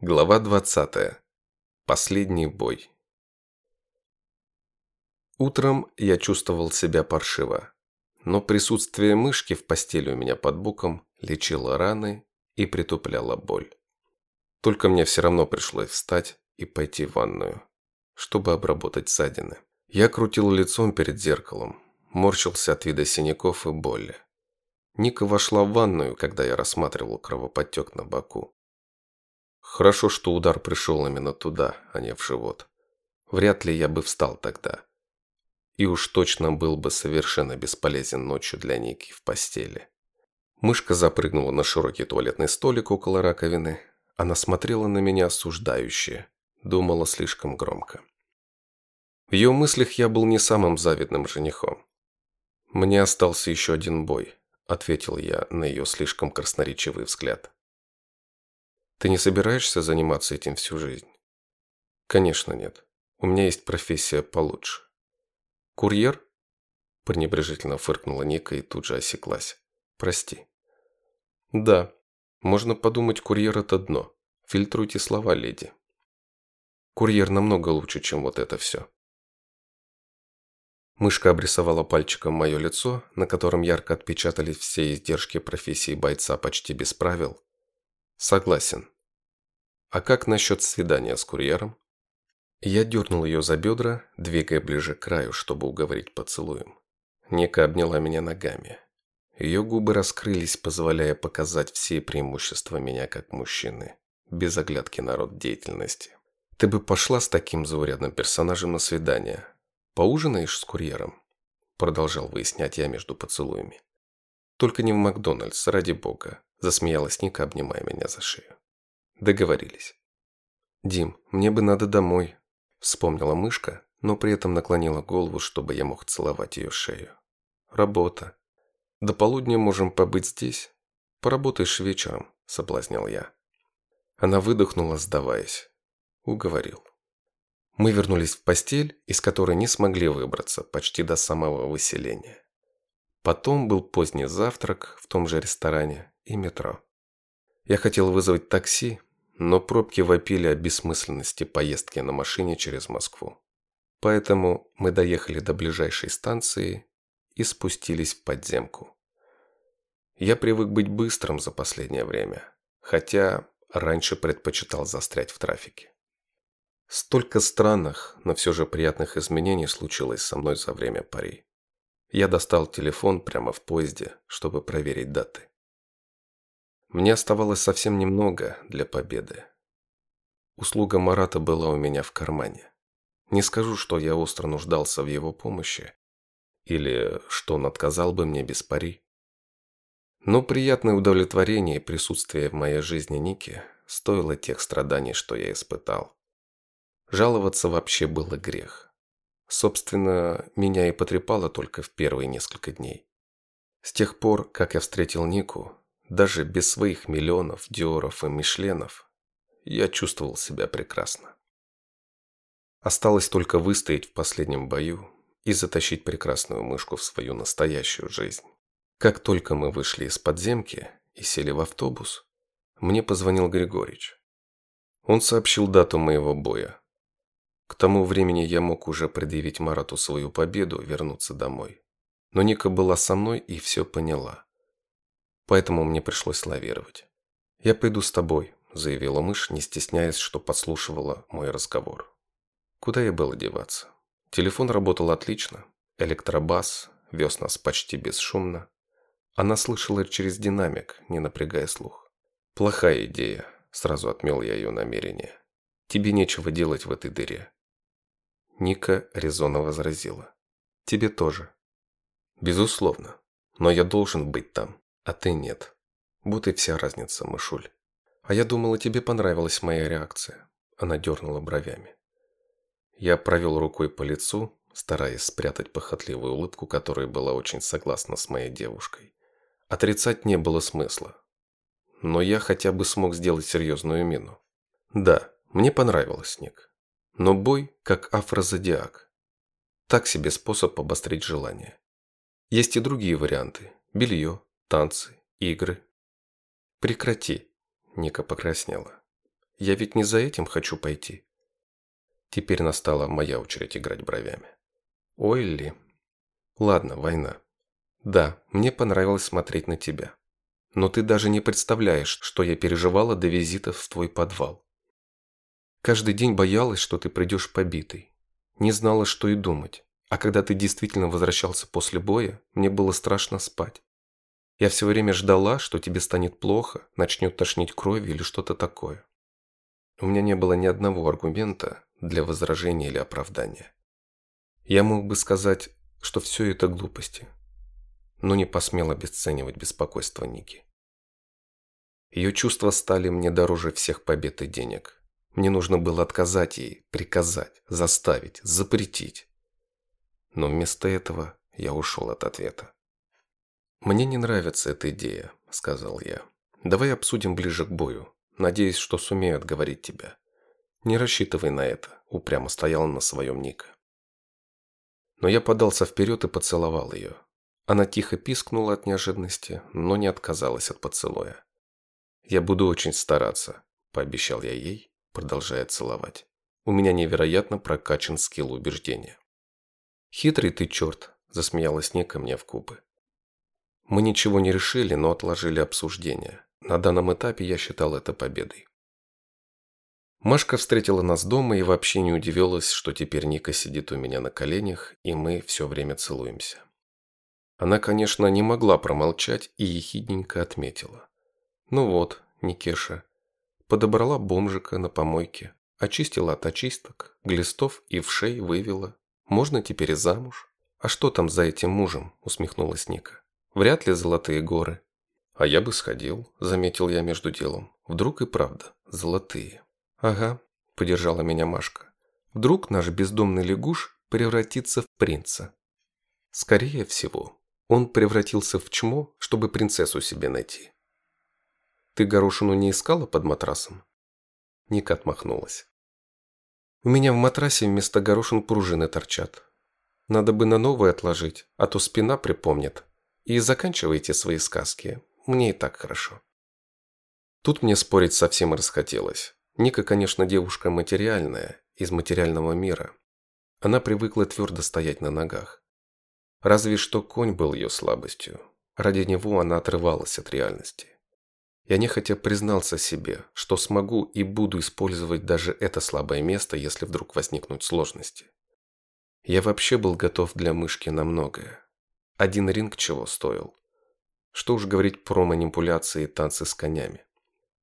Глава 20. Последний бой. Утром я чувствовал себя паршиво, но присутствие мышки в постели у меня под боком лечило раны и притупляло боль. Только мне все равно пришлось встать и пойти в ванную, чтобы обработать ссадины. Я крутил лицом перед зеркалом, морщился от вида синяков и боли. Ника вошла в ванную, когда я рассматривал кровоподтек на боку. Хорошо, что удар пришел именно туда, а не в живот. Вряд ли я бы встал тогда. И уж точно был бы совершенно бесполезен ночью для Ники в постели. Мышка запрыгнула на широкий туалетный столик около раковины. Она смотрела на меня осуждающе, думала слишком громко. В ее мыслях я был не самым завидным женихом. «Мне остался еще один бой», – ответил я на ее слишком красноречивый взгляд. Ты не собираешься заниматься этим всю жизнь? Конечно нет. У меня есть профессия получше. Курьер? Пренебрежительно фыркнула Ника и тут же осеклась. Прости. Да, можно подумать, курьер это дно. Фильтруйте слова, леди. Курьер намного лучше, чем вот это все. Мышка обрисовала пальчиком мое лицо, на котором ярко отпечатались все издержки профессии бойца почти без правил, Согласен. А как насчет свидания с курьером? Я дернул ее за бедра, двигая ближе к краю, чтобы уговорить поцелуем. Ника обняла меня ногами. Ее губы раскрылись, позволяя показать все преимущества меня как мужчины, без оглядки на род деятельности. Ты бы пошла с таким заурядным персонажем на свидание. Поужинаешь с курьером? Продолжал выяснять я между поцелуями. Только не в Макдональдс, ради бога. Засмеялась Ника, обнимая меня за шею. Договорились. «Дим, мне бы надо домой», – вспомнила мышка, но при этом наклонила голову, чтобы я мог целовать ее шею. «Работа. До полудня можем побыть здесь. Поработаешь вечером», – соблазнял я. Она выдохнула, сдаваясь. Уговорил. Мы вернулись в постель, из которой не смогли выбраться почти до самого выселения. Потом был поздний завтрак в том же ресторане, и метро. Я хотел вызвать такси, но пробки вопили о бессмысленности поездки на машине через Москву. Поэтому мы доехали до ближайшей станции и спустились в подземку. Я привык быть быстрым за последнее время, хотя раньше предпочитал застрять в трафике. Столько странных, но все же приятных изменений случилось со мной за время пари. Я достал телефон прямо в поезде, чтобы проверить даты. Мне оставалось совсем немного для победы. Услуга Марата была у меня в кармане. Не скажу, что я остро нуждался в его помощи, или что он отказал бы мне без пари. Но приятное удовлетворение и присутствие в моей жизни Ники стоило тех страданий, что я испытал. Жаловаться вообще было грех. Собственно, меня и потрепало только в первые несколько дней. С тех пор, как я встретил Нику, даже без своих миллионов, диоров и мишленов, я чувствовал себя прекрасно. Осталось только выстоять в последнем бою и затащить прекрасную мышку в свою настоящую жизнь. Как только мы вышли из подземки и сели в автобус, мне позвонил Григорич. Он сообщил дату моего боя. К тому времени я мог уже предъявить Марату свою победу, вернуться домой. Но Ника была со мной и все поняла поэтому мне пришлось лавировать. «Я пойду с тобой», – заявила мышь, не стесняясь, что подслушивала мой разговор. Куда я было деваться? Телефон работал отлично, электробас вез нас почти бесшумно. Она слышала через динамик, не напрягая слух. «Плохая идея», – сразу отмел я ее намерение. «Тебе нечего делать в этой дыре». Ника резонно возразила. «Тебе тоже». «Безусловно, но я должен быть там а ты нет. Вот и вся разница, мышуль. А я думала, тебе понравилась моя реакция. Она дернула бровями. Я провел рукой по лицу, стараясь спрятать похотливую улыбку, которая была очень согласна с моей девушкой. Отрицать не было смысла. Но я хотя бы смог сделать серьезную мину. Да, мне понравилось, Ник. Но бой как афрозодиак. Так себе способ обострить желание. Есть и другие варианты. Белье, танцы, игры. Прекрати, Ника покраснела. Я ведь не за этим хочу пойти. Теперь настала моя очередь играть бровями. Ой ли. Ладно, война. Да, мне понравилось смотреть на тебя. Но ты даже не представляешь, что я переживала до визита в твой подвал. Каждый день боялась, что ты придешь побитый. Не знала, что и думать. А когда ты действительно возвращался после боя, мне было страшно спать. Я все время ждала, что тебе станет плохо, начнет тошнить кровью или что-то такое. У меня не было ни одного аргумента для возражения или оправдания. Я мог бы сказать, что все это глупости, но не посмел обесценивать беспокойство Ники. Ее чувства стали мне дороже всех побед и денег. Мне нужно было отказать ей, приказать, заставить, запретить. Но вместо этого я ушел от ответа. «Мне не нравится эта идея», — сказал я. «Давай обсудим ближе к бою. Надеюсь, что сумею отговорить тебя». «Не рассчитывай на это», — упрямо стоял на своем Ника. Но я подался вперед и поцеловал ее. Она тихо пискнула от неожиданности, но не отказалась от поцелуя. «Я буду очень стараться», – пообещал я ей, продолжая целовать. «У меня невероятно прокачан скилл убеждения». «Хитрый ты черт», – засмеялась Ника мне в кубы. Мы ничего не решили, но отложили обсуждение. На данном этапе я считал это победой. Машка встретила нас дома и вообще не удивилась, что теперь Ника сидит у меня на коленях, и мы все время целуемся. Она, конечно, не могла промолчать и ехидненько отметила. Ну вот, Никеша. Подобрала бомжика на помойке, очистила от очисток, глистов и вшей вывела. Можно теперь и замуж. А что там за этим мужем, усмехнулась Ника. Вряд ли золотые горы. А я бы сходил, заметил я между делом. Вдруг и правда, золотые. Ага, поддержала меня Машка. Вдруг наш бездомный лягуш превратится в принца. Скорее всего, он превратился в чмо, чтобы принцессу себе найти. «Ты горошину не искала под матрасом?» Ника отмахнулась. «У меня в матрасе вместо горошин пружины торчат. Надо бы на новое отложить, а то спина припомнит. И заканчивайте свои сказки. Мне и так хорошо». Тут мне спорить совсем расхотелось. Ника, конечно, девушка материальная, из материального мира. Она привыкла твердо стоять на ногах. Разве что конь был ее слабостью. Ради него она отрывалась от реальности. Я нехотя признался себе, что смогу и буду использовать даже это слабое место, если вдруг возникнут сложности. Я вообще был готов для мышки на многое. Один ринг чего стоил. Что уж говорить про манипуляции и танцы с конями.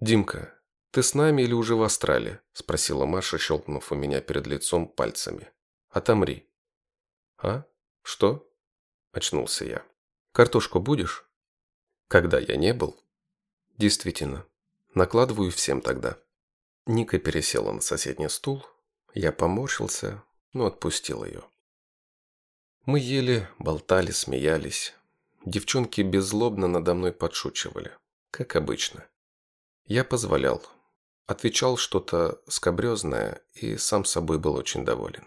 «Димка, ты с нами или уже в Астрале?» – спросила Маша, щелкнув у меня перед лицом пальцами. «Отомри». «А? Что?» Очнулся я. Картошку будешь? Когда я не был? Действительно. Накладываю всем тогда. Ника пересела на соседний стул. Я поморщился, но отпустил ее. Мы ели, болтали, смеялись. Девчонки беззлобно надо мной подшучивали. Как обычно. Я позволял. Отвечал что-то скобрезное и сам собой был очень доволен.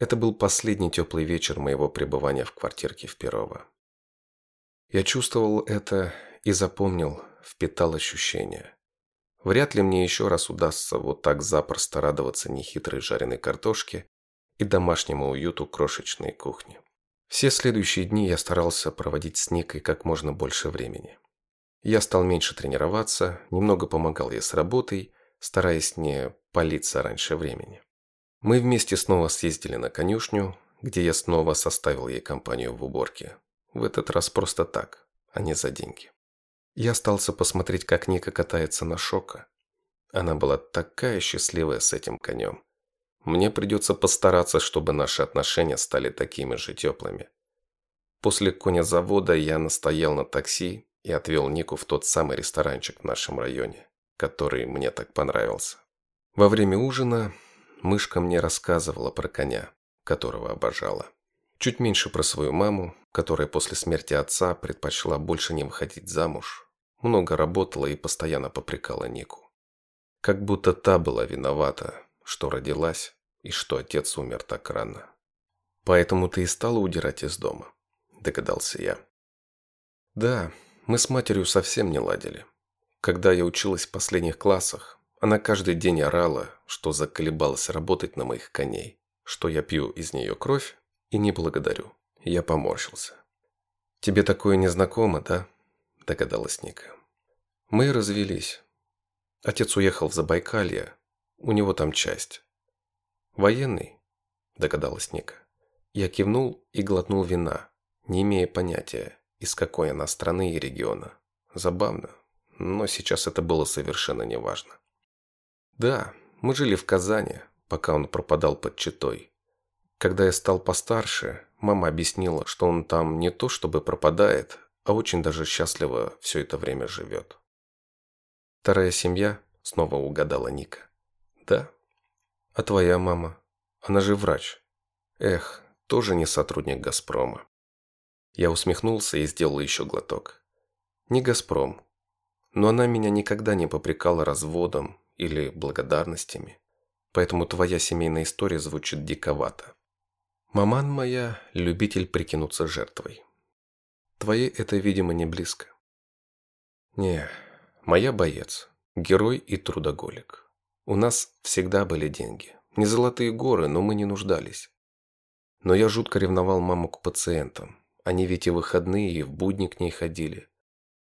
Это был последний теплый вечер моего пребывания в квартирке в Перово. Я чувствовал это и запомнил, впитал ощущения. Вряд ли мне еще раз удастся вот так запросто радоваться нехитрой жареной картошке и домашнему уюту крошечной кухни. Все следующие дни я старался проводить с Никой как можно больше времени. Я стал меньше тренироваться, немного помогал ей с работой, стараясь не палиться раньше времени. Мы вместе снова съездили на конюшню, где я снова составил ей компанию в уборке. В этот раз просто так, а не за деньги. Я остался посмотреть, как Ника катается на шока. Она была такая счастливая с этим конем. Мне придется постараться, чтобы наши отношения стали такими же теплыми. После конезавода я настоял на такси и отвел Нику в тот самый ресторанчик в нашем районе, который мне так понравился. Во время ужина Мышка мне рассказывала про коня, которого обожала. Чуть меньше про свою маму, которая после смерти отца предпочла больше не выходить замуж. Много работала и постоянно попрекала Нику. Как будто та была виновата, что родилась и что отец умер так рано. «Поэтому ты и стала удирать из дома», – догадался я. «Да, мы с матерью совсем не ладили. Когда я училась в последних классах, Она каждый день орала, что заколебалась работать на моих коней, что я пью из нее кровь и не благодарю. Я поморщился. «Тебе такое незнакомо, да?» – догадалась Ника. Мы развелись. Отец уехал в Забайкалье, у него там часть. «Военный?» – догадалась Ника. Я кивнул и глотнул вина, не имея понятия, из какой она страны и региона. Забавно, но сейчас это было совершенно неважно. Да, мы жили в Казани, пока он пропадал под Читой. Когда я стал постарше, мама объяснила, что он там не то чтобы пропадает, а очень даже счастливо все это время живет. Вторая семья, снова угадала Ника. Да. А твоя мама? Она же врач. Эх, тоже не сотрудник «Газпрома». Я усмехнулся и сделал еще глоток. Не «Газпром». Но она меня никогда не попрекала разводом или благодарностями. Поэтому твоя семейная история звучит диковато. Маман моя – любитель прикинуться жертвой. Твоей это, видимо, не близко. Не, моя боец, герой и трудоголик. У нас всегда были деньги. Не золотые горы, но мы не нуждались. Но я жутко ревновал маму к пациентам. Они ведь и выходные, и в будни к ней ходили.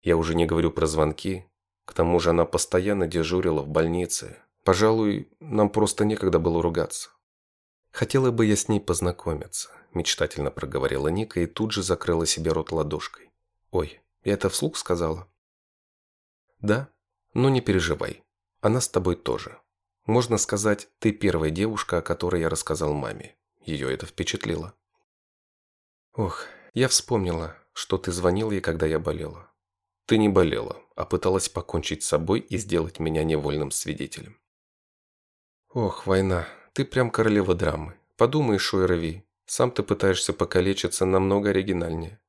Я уже не говорю про звонки. К тому же она постоянно дежурила в больнице. Пожалуй, нам просто некогда было ругаться. «Хотела бы я с ней познакомиться», – мечтательно проговорила Ника и тут же закрыла себе рот ладошкой. «Ой, я это вслух сказала?» «Да, но не переживай. Она с тобой тоже. Можно сказать, ты первая девушка, о которой я рассказал маме. Ее это впечатлило». «Ох, я вспомнила, что ты звонил ей, когда я болела. Ты не болела, а пыталась покончить с собой и сделать меня невольным свидетелем». «Ох, война, ты прям королева драмы. Подумай, Шуэрови, сам ты пытаешься покалечиться намного оригинальнее.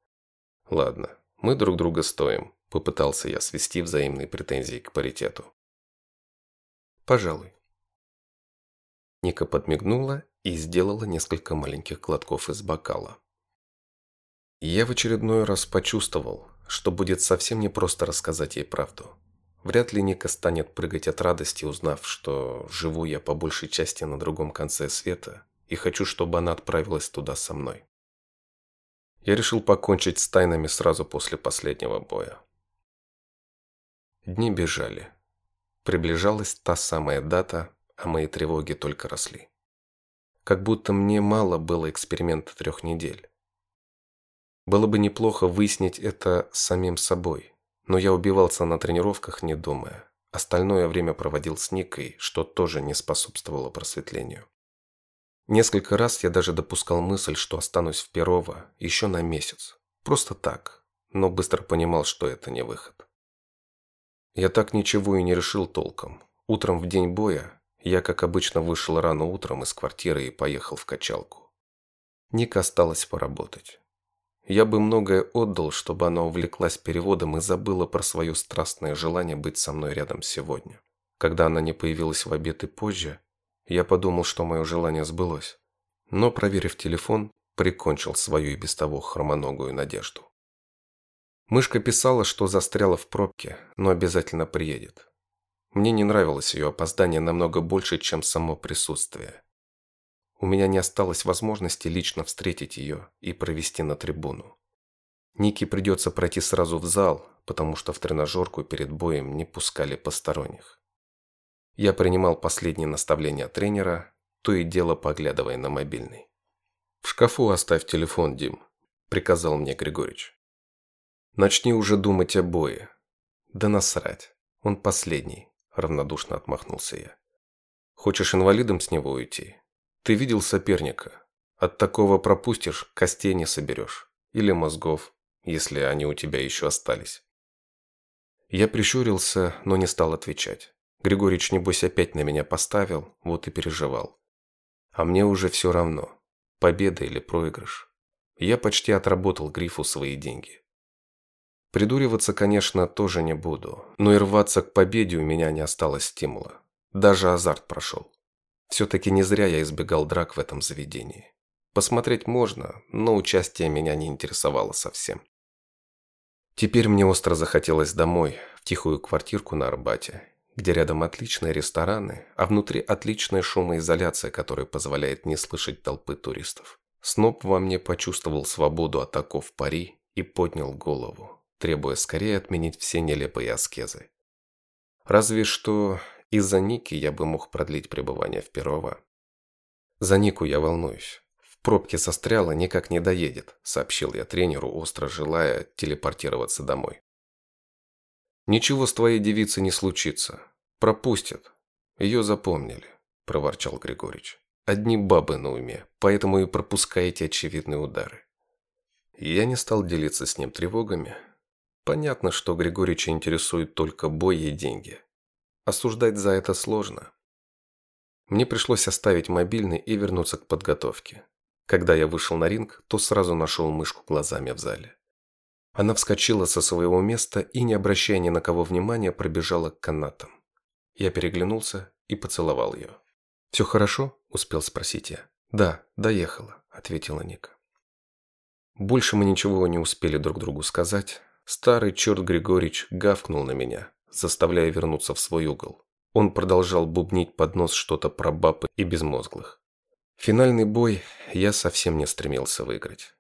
Ладно, мы друг друга стоим, попытался я свести взаимные претензии к паритету. Пожалуй. Ника подмигнула и сделала несколько маленьких глотков из бокала. Я в очередной раз почувствовал, что будет совсем непросто рассказать ей правду. Вряд ли Ника станет прыгать от радости, узнав, что живу я по большей части на другом конце света и хочу, чтобы она отправилась туда со мной. Я решил покончить с тайнами сразу после последнего боя. Дни бежали. Приближалась та самая дата, а мои тревоги только росли. Как будто мне мало было эксперимента трех недель. Было бы неплохо выяснить это самим собой, но я убивался на тренировках, не думая. Остальное время проводил с Никой, что тоже не способствовало просветлению. Несколько раз я даже допускал мысль, что останусь в Перово еще на месяц. Просто так, но быстро понимал, что это не выход. Я так ничего и не решил толком. Утром в день боя я, как обычно, вышел рано утром из квартиры и поехал в качалку. Ника осталась поработать. Я бы многое отдал, чтобы она увлеклась переводом и забыла про свое страстное желание быть со мной рядом сегодня. Когда она не появилась в обед и позже, я подумал, что мое желание сбылось. Но, проверив телефон, прикончил свою и без того хромоногую надежду. Мышка писала, что застряла в пробке, но обязательно приедет. Мне не нравилось ее опоздание намного больше, чем само присутствие. У меня не осталось возможности лично встретить ее и провести на трибуну. Нике придется пройти сразу в зал, потому что в тренажерку перед боем не пускали посторонних. Я принимал последние наставления тренера, то и дело поглядывая на мобильный. «В шкафу оставь телефон, Дим», – приказал мне Григорьевич. «Начни уже думать о бое». «Да насрать, он последний», – равнодушно отмахнулся я. «Хочешь инвалидом с него уйти? Ты видел соперника. От такого пропустишь, костей не соберешь. Или мозгов, если они у тебя еще остались. Я прищурился, но не стал отвечать. Григорьевич, небось, опять на меня поставил, вот и переживал. А мне уже все равно, победа или проигрыш. Я почти отработал грифу свои деньги. Придуриваться, конечно, тоже не буду, но и рваться к победе у меня не осталось стимула. Даже азарт прошел. Все-таки не зря я избегал драк в этом заведении. Посмотреть можно, но участие меня не интересовало совсем. Теперь мне остро захотелось домой, в тихую квартирку на Арбате, где рядом отличные рестораны, а внутри отличная шумоизоляция, которая позволяет не слышать толпы туристов. Сноб во мне почувствовал свободу от оков пари и поднял голову, требуя скорее отменить все нелепые аскезы. Разве что из-за Ники я бы мог продлить пребывание в Перово. За Нику я волнуюсь. В пробке состряла, никак не доедет, сообщил я тренеру, остро желая телепортироваться домой. Ничего с твоей девицей не случится. Пропустят. Ее запомнили, проворчал Григорич. Одни бабы на уме, поэтому и пропускаете очевидные удары. Я не стал делиться с ним тревогами. Понятно, что Григорича интересует только бой и деньги. Осуждать за это сложно. Мне пришлось оставить мобильный и вернуться к подготовке. Когда я вышел на ринг, то сразу нашел мышку глазами в зале. Она вскочила со своего места и, не обращая ни на кого внимания, пробежала к канатам. Я переглянулся и поцеловал ее. «Все хорошо?» – успел спросить я. «Да, доехала», – ответила Ника. Больше мы ничего не успели друг другу сказать. Старый черт Григорич гавкнул на меня, заставляя вернуться в свой угол. Он продолжал бубнить под нос что-то про бабы и безмозглых. Финальный бой я совсем не стремился выиграть.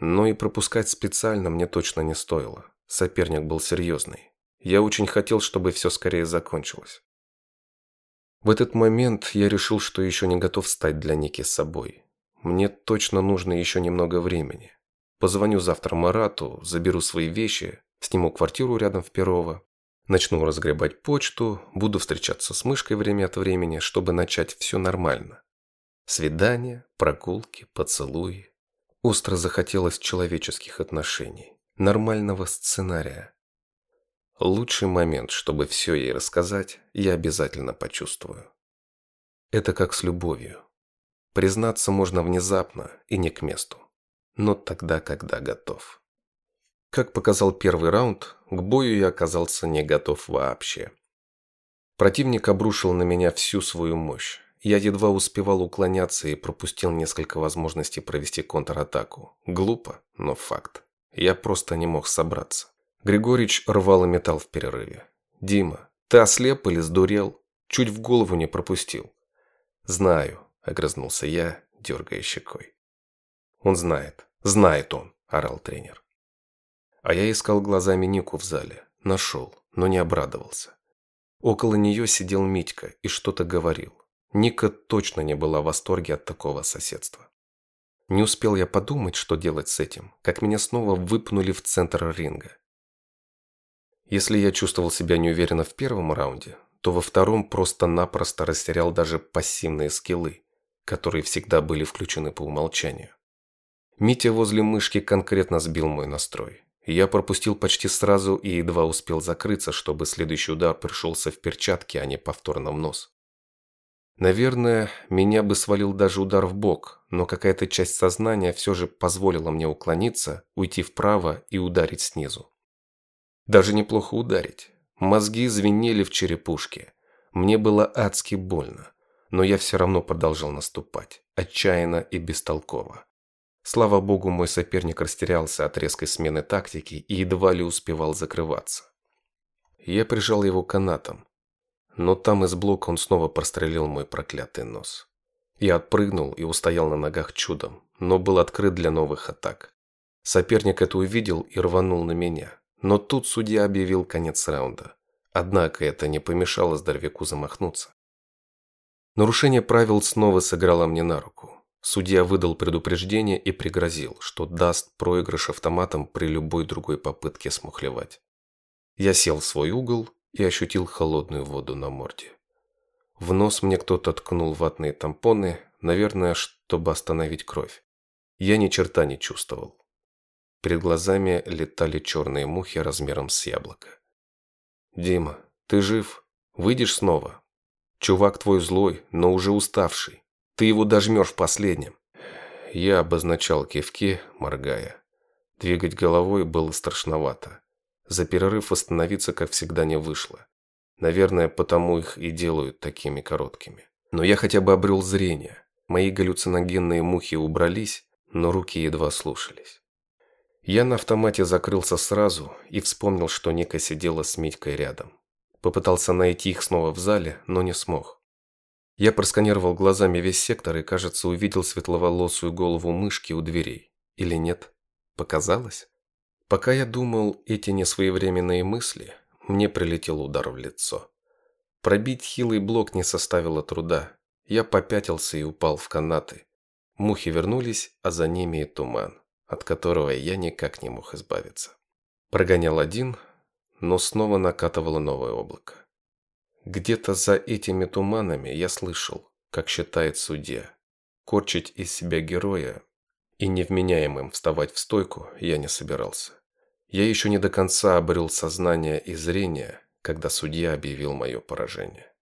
Но и пропускать специально мне точно не стоило. Соперник был серьезный. Я очень хотел, чтобы все скорее закончилось. В этот момент я решил, что еще не готов стать для Ники собой. Мне точно нужно еще немного времени. Позвоню завтра Марату, заберу свои вещи, сниму квартиру рядом в Перово, начну разгребать почту, буду встречаться с мышкой время от времени, чтобы начать все нормально. Свидания, прогулки, поцелуи. Остро захотелось человеческих отношений, нормального сценария. Лучший момент, чтобы все ей рассказать, я обязательно почувствую. Это как с любовью. Признаться можно внезапно и не к месту, но тогда, когда готов. Как показал первый раунд, к бою я оказался не готов вообще. Противник обрушил на меня всю свою мощь. Я едва успевал уклоняться и пропустил несколько возможностей провести контратаку. Глупо, но факт. Я просто не мог собраться. Григорич рвал и металл в перерыве. «Дима, ты ослеп или сдурел? Чуть в голову не пропустил». «Знаю», – огрызнулся я, дергая щекой. «Он знает. Знает он», – орал тренер. А я искал глазами Нику в зале. Нашел, но не обрадовался. Около нее сидел Митька и что-то говорил. Ника точно не была в восторге от такого соседства. Не успел я подумать, что делать с этим, как меня снова выпнули в центр ринга. Если я чувствовал себя неуверенно в первом раунде, то во втором просто-напросто растерял даже пассивные скиллы, которые всегда были включены по умолчанию. Митя возле мышки конкретно сбил мой настрой. Я пропустил почти сразу и едва успел закрыться, чтобы следующий удар пришелся в перчатке, а не повторно в нос. Наверное, меня бы свалил даже удар в бок, но какая-то часть сознания все же позволила мне уклониться, уйти вправо и ударить снизу. Даже неплохо ударить. Мозги звенели в черепушке. Мне было адски больно. Но я все равно продолжал наступать. Отчаянно и бестолково. Слава богу, мой соперник растерялся от резкой смены тактики и едва ли успевал закрываться. Я прижал его канатом. Но там из блока он снова прострелил мой проклятый нос. Я отпрыгнул и устоял на ногах чудом, но был открыт для новых атак. Соперник это увидел и рванул на меня. Но тут судья объявил конец раунда. Однако это не помешало здоровяку замахнуться. Нарушение правил снова сыграло мне на руку. Судья выдал предупреждение и пригрозил, что даст проигрыш автоматом при любой другой попытке смухлевать. Я сел в свой угол и ощутил холодную воду на морде. В нос мне кто-то ткнул ватные тампоны, наверное, чтобы остановить кровь. Я ни черта не чувствовал. Перед глазами летали черные мухи размером с яблоко. «Дима, ты жив? Выйдешь снова? Чувак твой злой, но уже уставший. Ты его дожмешь в последнем». Я обозначал кивки, моргая. Двигать головой было страшновато. За перерыв восстановиться, как всегда, не вышло. Наверное, потому их и делают такими короткими. Но я хотя бы обрел зрение. Мои галлюциногенные мухи убрались, но руки едва слушались. Я на автомате закрылся сразу и вспомнил, что Ника сидела с Митькой рядом. Попытался найти их снова в зале, но не смог. Я просканировал глазами весь сектор и, кажется, увидел светловолосую голову мышки у дверей. Или нет? Показалось? Пока я думал эти несвоевременные мысли, мне прилетел удар в лицо. Пробить хилый блок не составило труда. Я попятился и упал в канаты. Мухи вернулись, а за ними и туман, от которого я никак не мог избавиться. Прогонял один, но снова накатывало новое облако. Где-то за этими туманами я слышал, как считает судья. Корчить из себя героя и невменяемым вставать в стойку я не собирался. Я еще не до конца обрел сознание и зрение, когда судья объявил мое поражение.